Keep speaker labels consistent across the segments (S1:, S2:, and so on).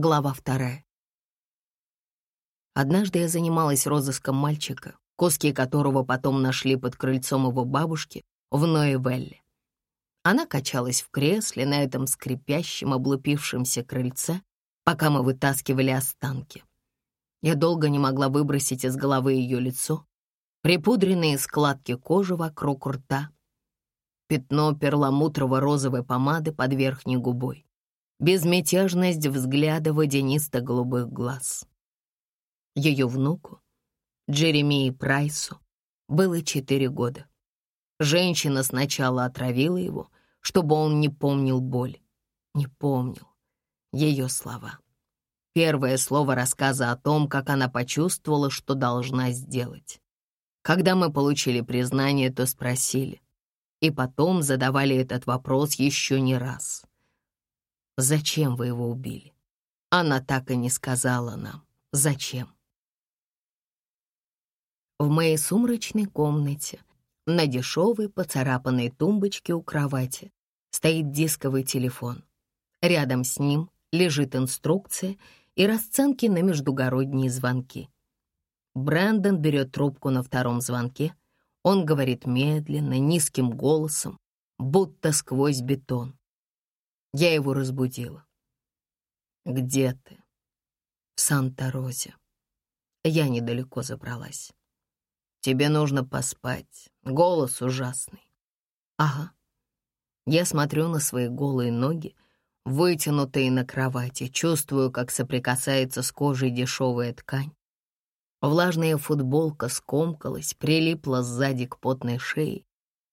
S1: Глава вторая. Однажды я занималась розыском мальчика, куски которого потом нашли под крыльцом его бабушки в Ноевелле. Она качалась в кресле на этом скрипящем, облупившемся крыльце, пока мы вытаскивали останки. Я долго не могла выбросить из головы ее лицо, припудренные складки кожи вокруг рта, пятно перламутрово-розовой помады под верхней губой, безмятежность взгляда водянисто-голубых глаз. Ее внуку, Джеремии Прайсу, было четыре года. Женщина сначала отравила его, чтобы он не помнил боль. Не помнил ее слова. Первое слово рассказа о том, как она почувствовала, что должна сделать. Когда мы получили признание, то спросили. И потом задавали этот вопрос еще не раз. «Зачем вы его убили?» Она так и не сказала нам, зачем. В моей сумрачной комнате на дешевой поцарапанной тумбочке у кровати стоит дисковый телефон. Рядом с ним лежит инструкция и расценки на междугородние звонки. Брэндон берет трубку на втором звонке. Он говорит медленно, низким голосом, будто сквозь бетон. Я его разбудила. «Где ты?» «В Санта-Розе». Я недалеко забралась. «Тебе нужно поспать. Голос ужасный». «Ага». Я смотрю на свои голые ноги, вытянутые на кровати, чувствую, как соприкасается с кожей дешевая ткань. Влажная футболка скомкалась, прилипла сзади к потной шее.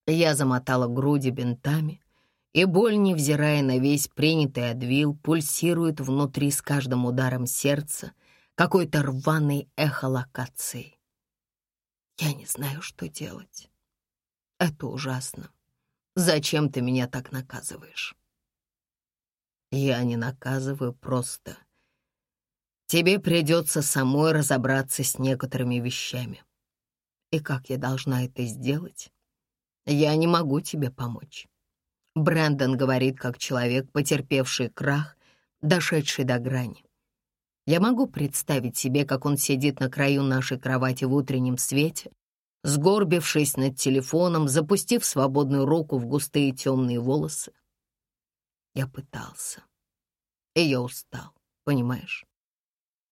S1: Я замотала груди бинтами, и боль, невзирая на весь принятый адвил, пульсирует внутри с каждым ударом сердца какой-то рваной эхолокацией. Я не знаю, что делать. Это ужасно. Зачем ты меня так наказываешь? Я не наказываю, просто Тебе придется самой разобраться с некоторыми вещами. И как я должна это сделать? Я не могу тебе помочь. Брэндон говорит, как человек, потерпевший крах, дошедший до грани. Я могу представить себе, как он сидит на краю нашей кровати в утреннем свете, сгорбившись над телефоном, запустив свободную руку в густые темные волосы. Я пытался, и я устал, понимаешь?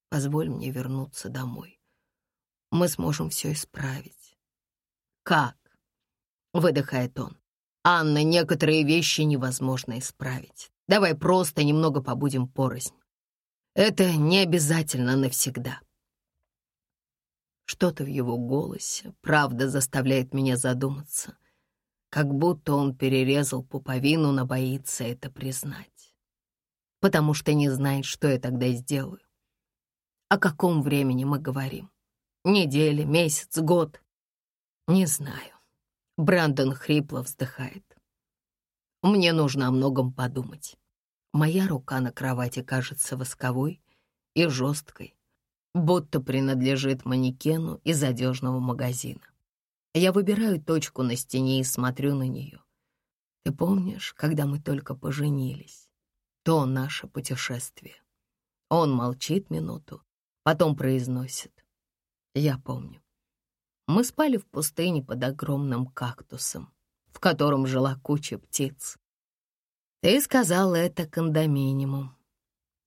S1: Позволь мне вернуться домой. Мы сможем все исправить. Как? Выдыхает он. Анна, некоторые вещи невозможно исправить. Давай просто немного побудем порознь. Это не обязательно навсегда. Что-то в его голосе, правда, заставляет меня задуматься. Как будто он перерезал пуповину, но боится это признать. Потому что не знает, что я тогда сделаю. О каком времени мы говорим? Неделя, месяц, год? Не знаю. Брэндон хрипло вздыхает. Мне нужно о многом подумать. Моя рука на кровати кажется восковой и жесткой, будто принадлежит манекену из одежного магазина. Я выбираю точку на стене и смотрю на нее. Ты помнишь, когда мы только поженились? То наше путешествие. Он молчит минуту, Потом произносит. Я помню. Мы спали в пустыне под огромным кактусом, в котором жила куча птиц. Ты сказал это кондоминиуму.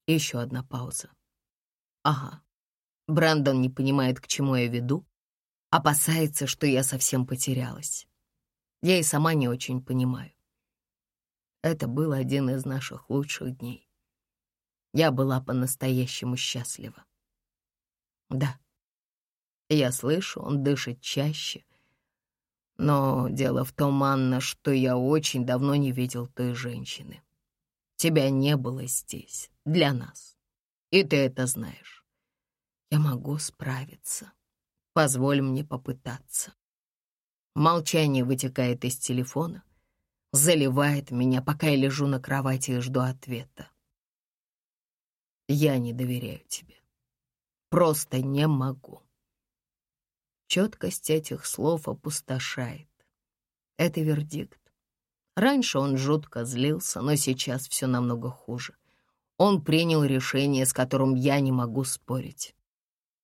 S1: Еще одна пауза. Ага. Брэндон не понимает, к чему я веду, опасается, что я совсем потерялась. Я и сама не очень понимаю. Это был один из наших лучших дней. Я была по-настоящему счастлива. Да. Я слышу, он дышит чаще. Но дело в том, Анна, что я очень давно не видел той женщины. Тебя не было здесь, для нас. И ты это знаешь. Я могу справиться. Позволь мне попытаться. Молчание вытекает из телефона, заливает меня, пока я лежу на кровати и жду ответа. Я не доверяю тебе. Просто не могу. Четкость этих слов опустошает. Это вердикт. Раньше он жутко злился, но сейчас все намного хуже. Он принял решение, с которым я не могу спорить,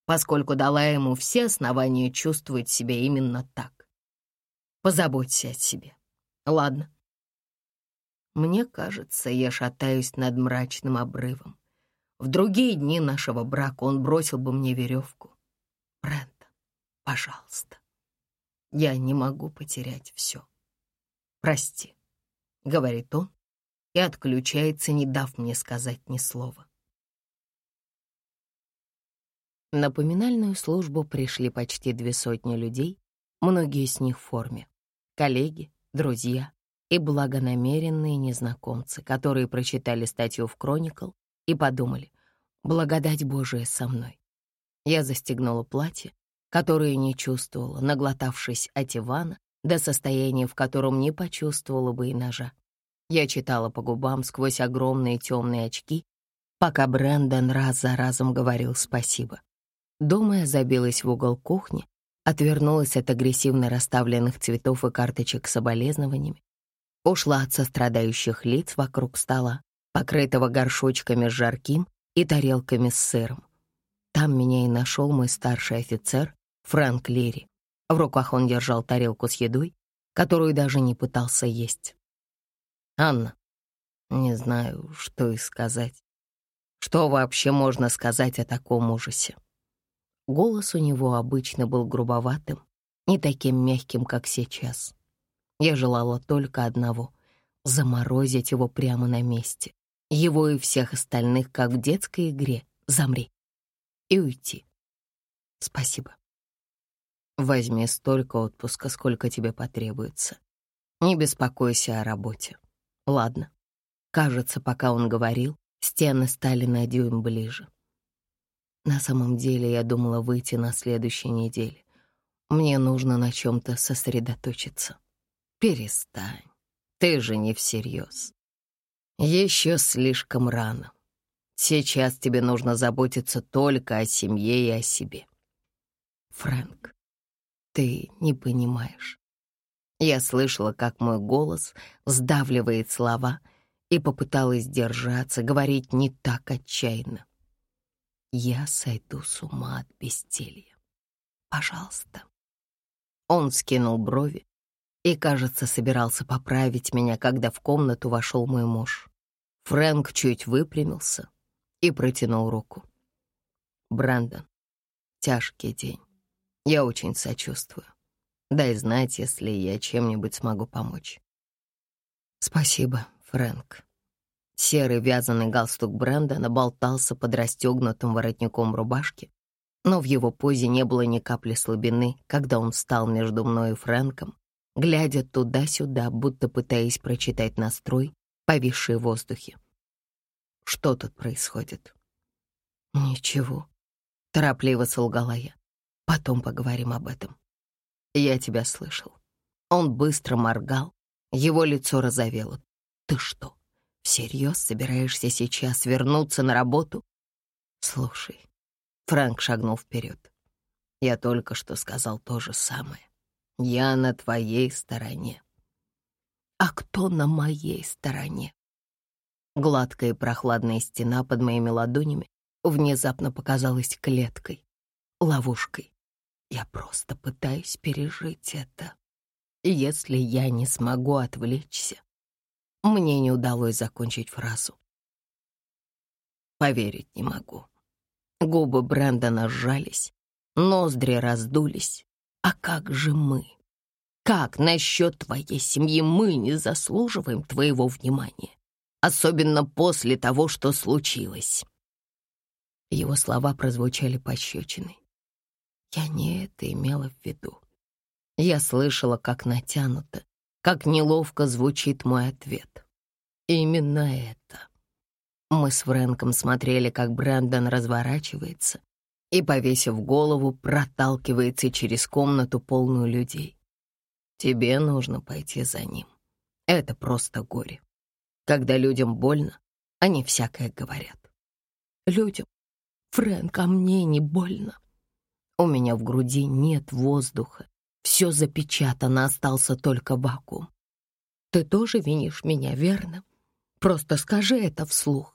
S1: поскольку дала ему все основания чувствовать себя именно так. Позаботься о себе. Ладно. Мне кажется, я шатаюсь над мрачным обрывом. В другие дни нашего брака он бросил бы мне веревку. Брент, пожалуйста. Я не могу потерять все. Прости, — говорит он и отключается, не дав мне сказать ни слова. На поминальную службу пришли почти две сотни людей, многие из них в форме. Коллеги, друзья и благонамеренные незнакомцы, которые прочитали статью в «Кроникл» и подумали, «Благодать Божия со мной». Я застегнула платье, которое не чувствовала, наглотавшись от Ивана до состояния, в котором не почувствовала бы и ножа. Я читала по губам сквозь огромные темные очки, пока Брэндон раз за разом говорил спасибо. Дома я забилась в угол кухни, отвернулась от агрессивно расставленных цветов и карточек с соболезнованиями, ушла от сострадающих лиц вокруг стола, покрытого горшочками с жарким и тарелками с сыром. Там меня и нашел мой старший офицер Фрэнк Лири. В руках он держал тарелку с едой, которую даже не пытался есть. «Анна, не знаю, что и сказать. Что вообще можно сказать о таком ужасе?» Голос у него обычно был грубоватым, не таким мягким, как сейчас. Я желала только одного — заморозить его прямо на месте. Его и всех остальных, как в детской игре «Замри» и уйти. Спасибо. Возьми столько отпуска, сколько тебе потребуется. Не беспокойся о работе. Ладно. Кажется, пока он говорил, стены стали на дюйм ближе. На самом деле я думала выйти на следующей неделе. Мне нужно на чем-то сосредоточиться. Перестань. Ты же не всерьез. Еще слишком рано. Сейчас тебе нужно заботиться только о семье и о себе. Фрэнк, ты не понимаешь. Я слышала, как мой голос сдавливает слова и попыталась держаться, говорить не так отчаянно. Я сойду с ума от бестелья. Пожалуйста. Он скинул брови и, кажется, собирался поправить меня, когда в комнату вошел мой муж. Фрэнк чуть выпрямился и протянул руку. Брэндон, тяжкий день. Я очень сочувствую. Дай знать, если я чем-нибудь смогу помочь. Спасибо, Фрэнк. Серый вязаный галстук Брэндона болтался под расстегнутым воротником рубашки, но в его позе не было ни капли слабины, когда он встал между мной и Фрэнком, глядя туда-сюда, будто пытаясь прочитать настрой, повисший в воздухе. Что тут происходит? Ничего, торопливо солгала я. Потом поговорим об этом. Я тебя слышал. Он быстро моргал, его лицо разовело. Ты что, всерьез собираешься сейчас вернуться на работу? Слушай, Фрэнк шагнул вперед. Я только что сказал то же самое. Я на твоей стороне. А кто на моей стороне? Гладкая и прохладная стена под моими ладонями внезапно показалась клеткой, ловушкой. Я просто пытаюсь пережить это. Если я не смогу отвлечься, мне не удалось закончить фразу. Поверить не могу. Губы Брэндона сжались, ноздри раздулись. А как же мы? Как насчет твоей семьи мы не заслуживаем твоего внимания? Особенно после того, что случилось. Его слова прозвучали пощечиной. Я не это имела в виду. Я слышала, как натянуто, как неловко звучит мой ответ. Именно это. Мы с Фрэнком смотрели, как Брэндон разворачивается и, повесив голову, проталкивается через комнату, полную людей. Тебе нужно пойти за ним. Это просто горе. Когда людям больно, они всякое говорят. Людям, Фрэнк, а мне не больно. У меня в груди нет воздуха. Все запечатано, остался только вакуум. Ты тоже винишь меня, верно? Просто скажи это вслух.